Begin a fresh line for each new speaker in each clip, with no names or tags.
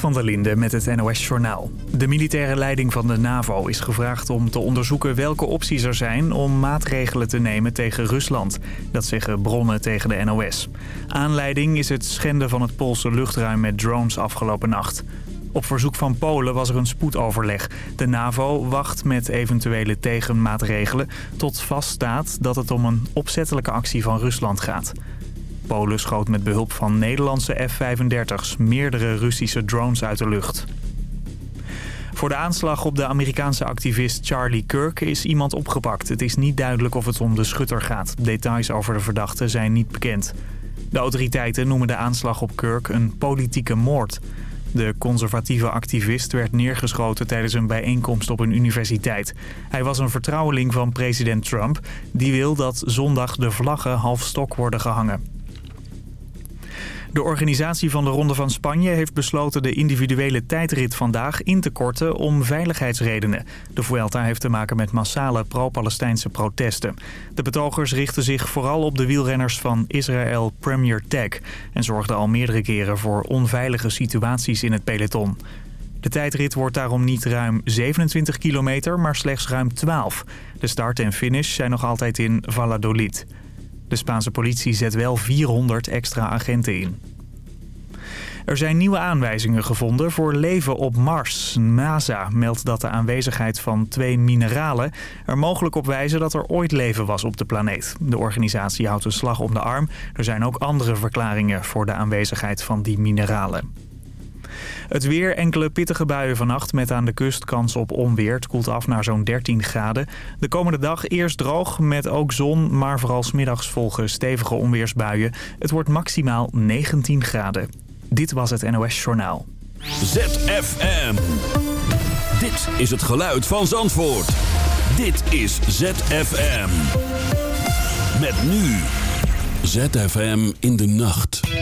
van der Linde met het NOS-journaal. De militaire leiding van de NAVO is gevraagd om te onderzoeken welke opties er zijn... om maatregelen te nemen tegen Rusland. Dat zeggen bronnen tegen de NOS. Aanleiding is het schenden van het Poolse luchtruim met drones afgelopen nacht. Op verzoek van Polen was er een spoedoverleg. De NAVO wacht met eventuele tegenmaatregelen tot vaststaat dat het om een opzettelijke actie van Rusland gaat. Polen schoot met behulp van Nederlandse F-35's meerdere Russische drones uit de lucht. Voor de aanslag op de Amerikaanse activist Charlie Kirk is iemand opgepakt. Het is niet duidelijk of het om de schutter gaat. Details over de verdachte zijn niet bekend. De autoriteiten noemen de aanslag op Kirk een politieke moord. De conservatieve activist werd neergeschoten tijdens een bijeenkomst op een universiteit. Hij was een vertrouweling van president Trump. Die wil dat zondag de vlaggen half stok worden gehangen. De organisatie van de Ronde van Spanje heeft besloten de individuele tijdrit vandaag in te korten om veiligheidsredenen. De Vuelta heeft te maken met massale pro-Palestijnse protesten. De betogers richten zich vooral op de wielrenners van Israël Premier Tech en zorgden al meerdere keren voor onveilige situaties in het peloton. De tijdrit wordt daarom niet ruim 27 kilometer, maar slechts ruim 12. De start en finish zijn nog altijd in Valladolid. De Spaanse politie zet wel 400 extra agenten in. Er zijn nieuwe aanwijzingen gevonden voor leven op Mars. NASA meldt dat de aanwezigheid van twee mineralen er mogelijk op wijzen dat er ooit leven was op de planeet. De organisatie houdt een slag om de arm. Er zijn ook andere verklaringen voor de aanwezigheid van die mineralen. Het weer, enkele pittige buien vannacht met aan de kust kans op onweer. Het koelt af naar zo'n 13 graden. De komende dag eerst droog met ook zon, maar vooral smiddags volgen stevige onweersbuien. Het wordt maximaal 19 graden. Dit was het NOS Journaal.
ZFM. Dit is het geluid van Zandvoort. Dit is ZFM. Met nu. ZFM in de nacht.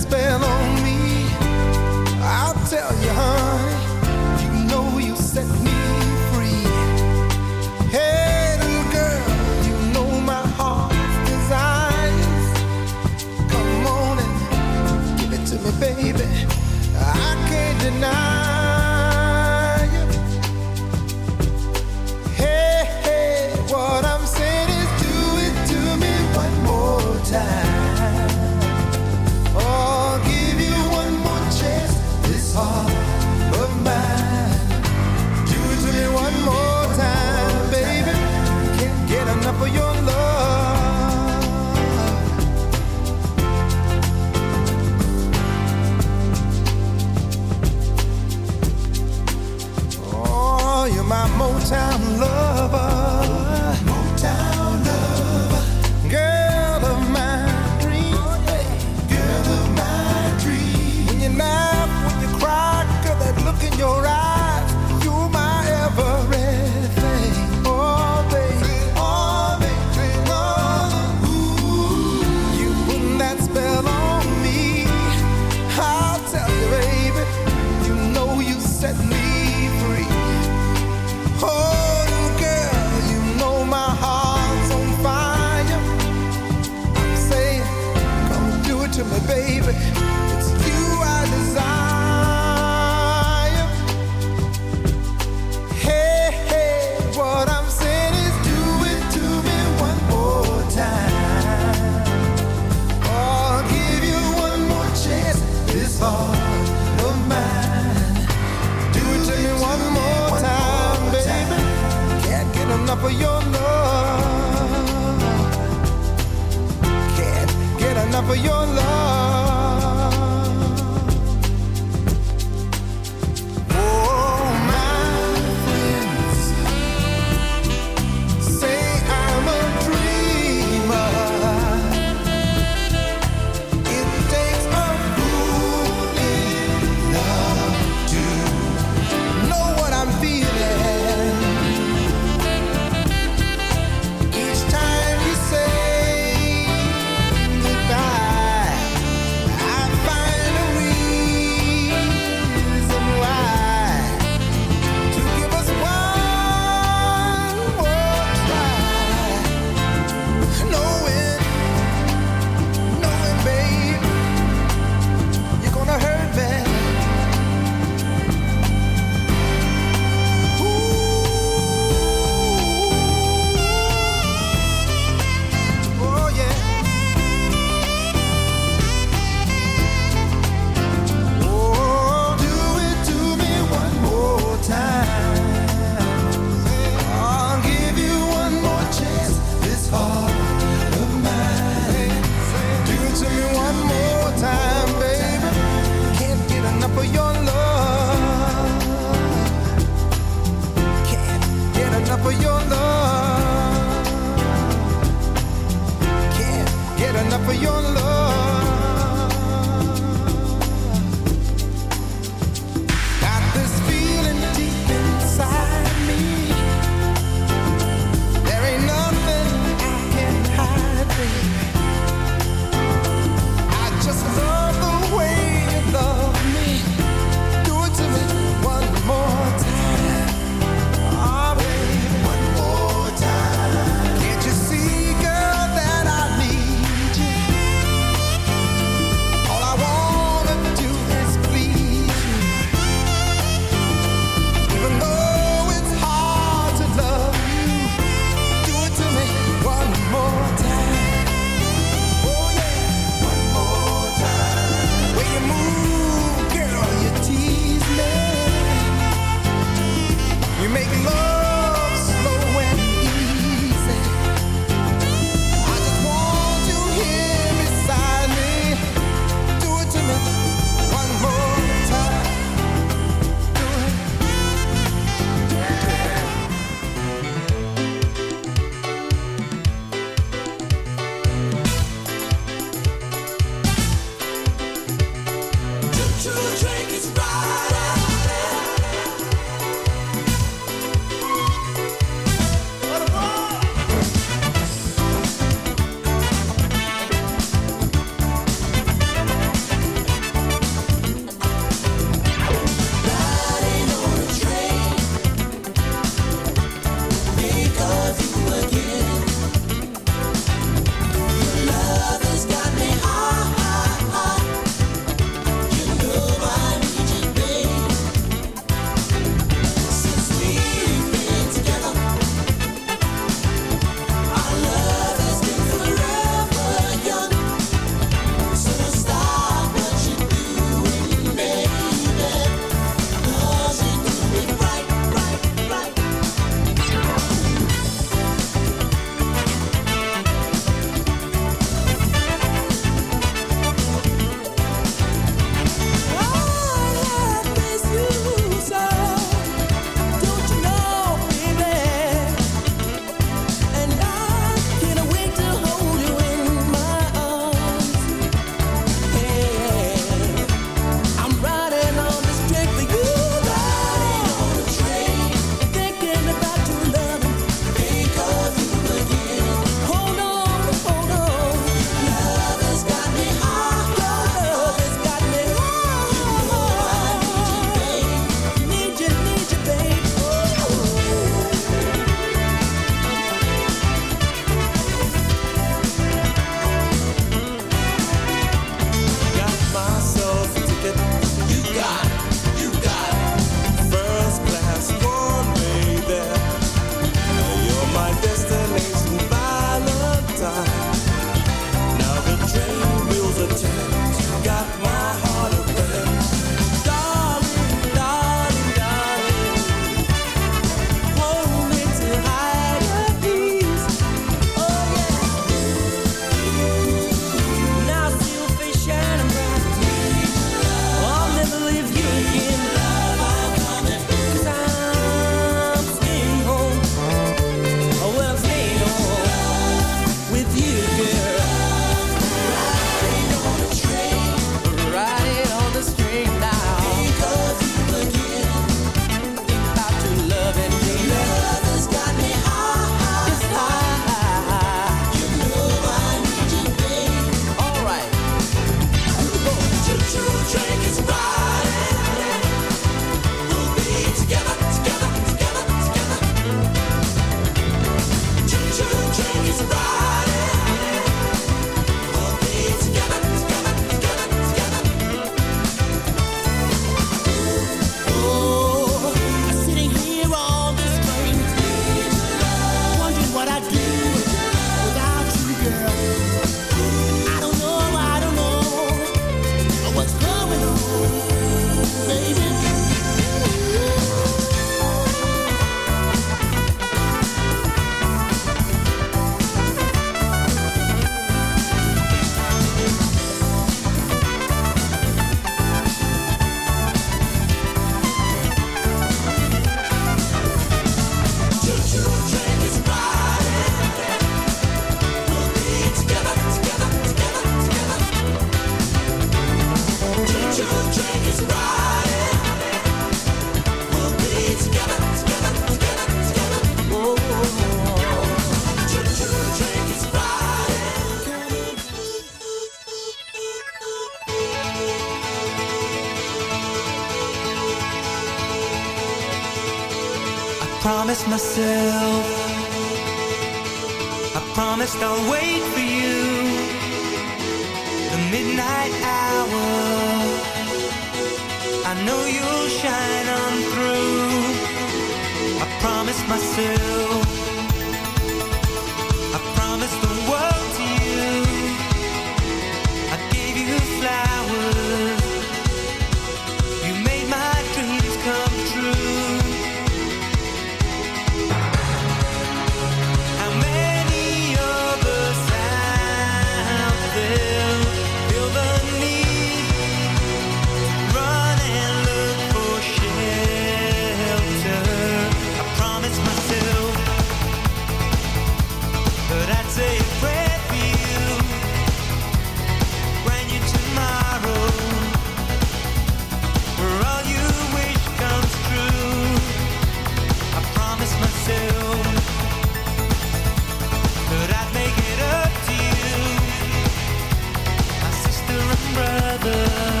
together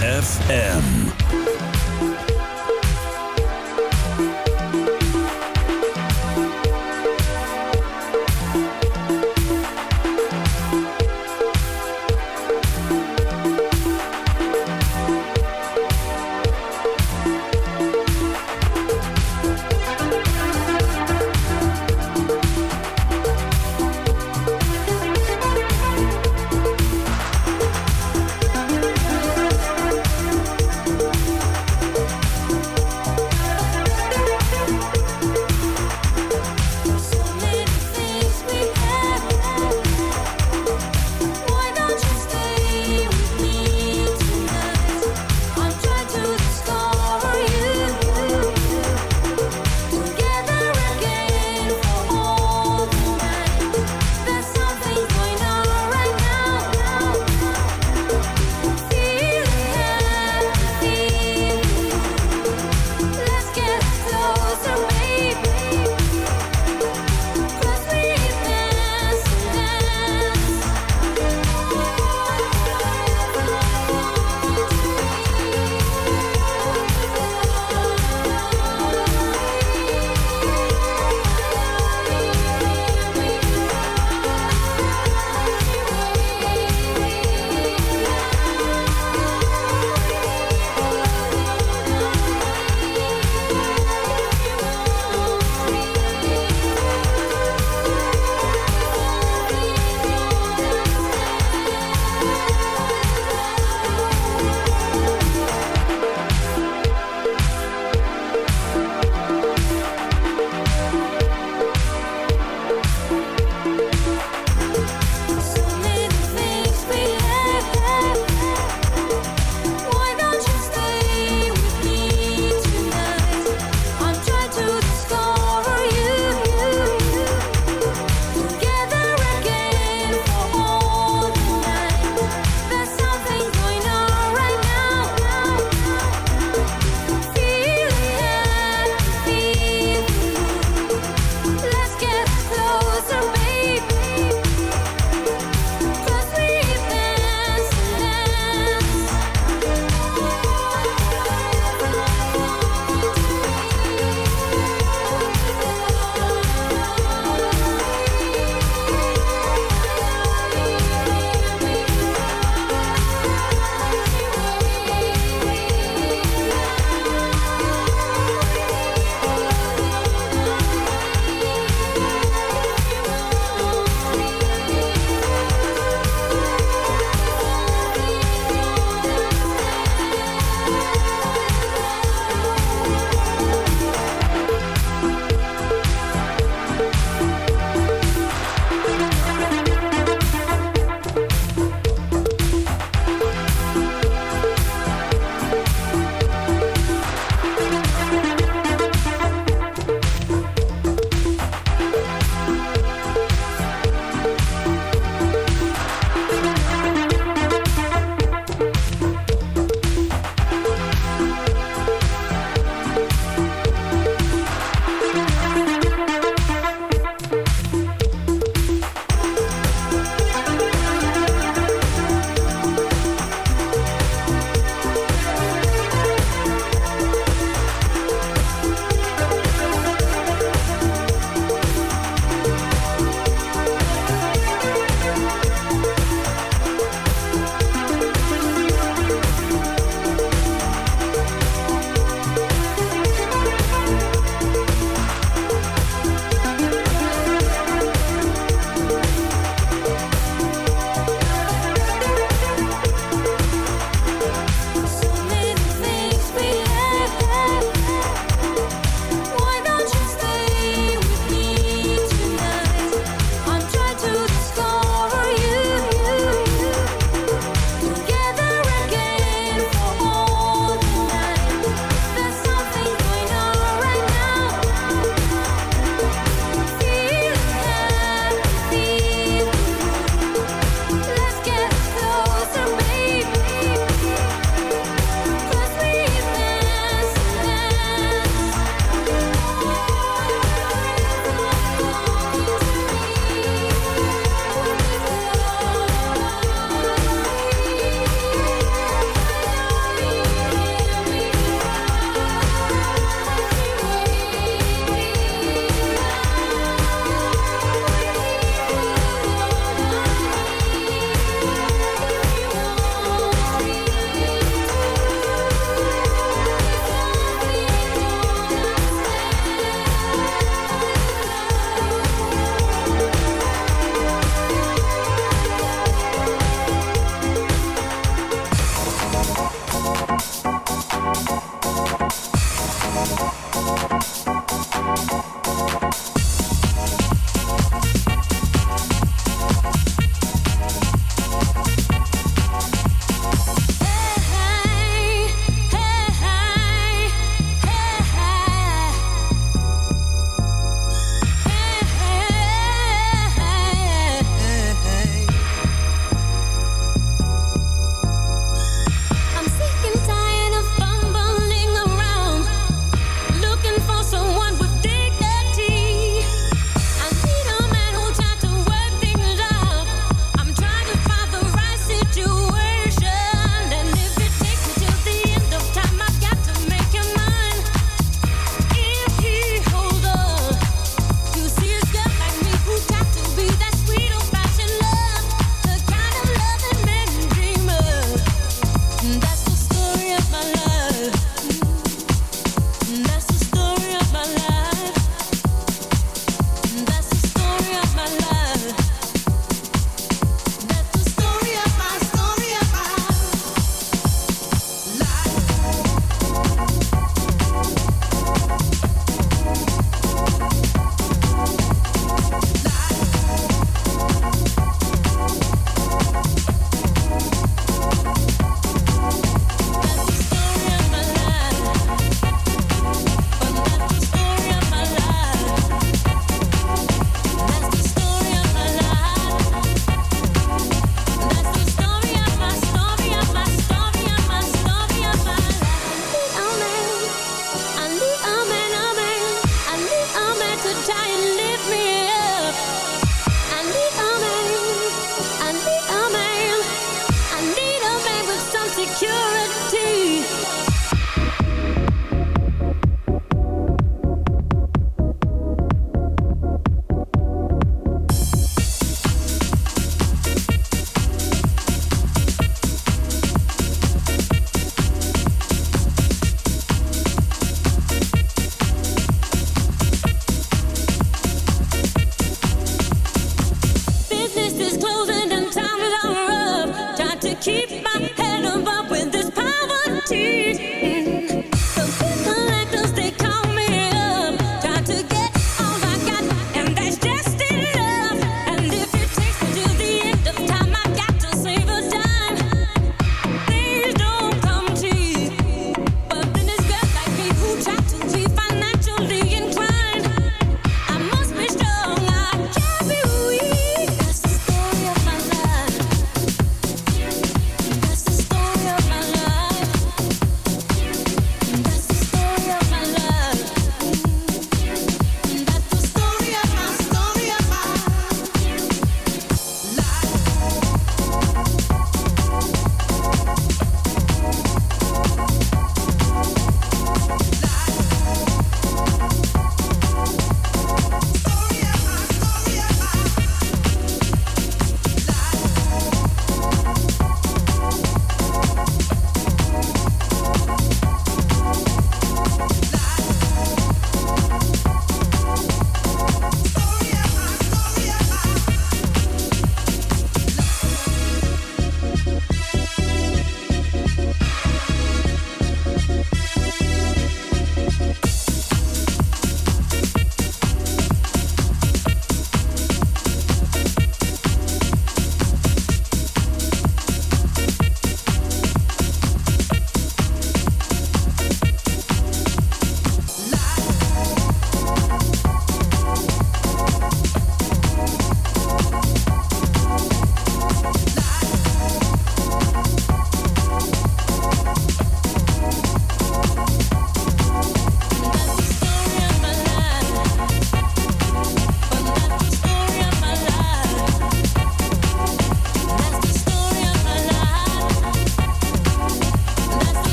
FM.